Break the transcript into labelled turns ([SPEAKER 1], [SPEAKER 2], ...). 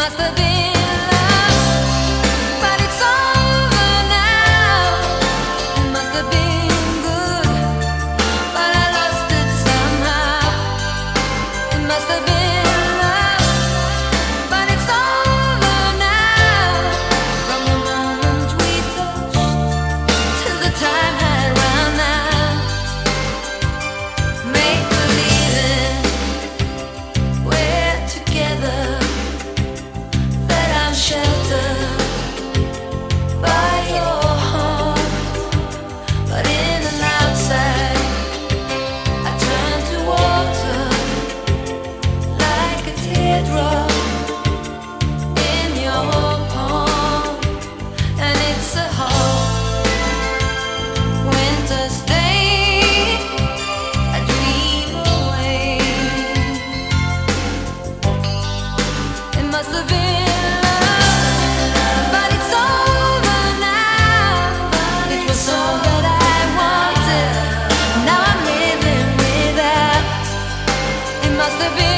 [SPEAKER 1] that's the thing. the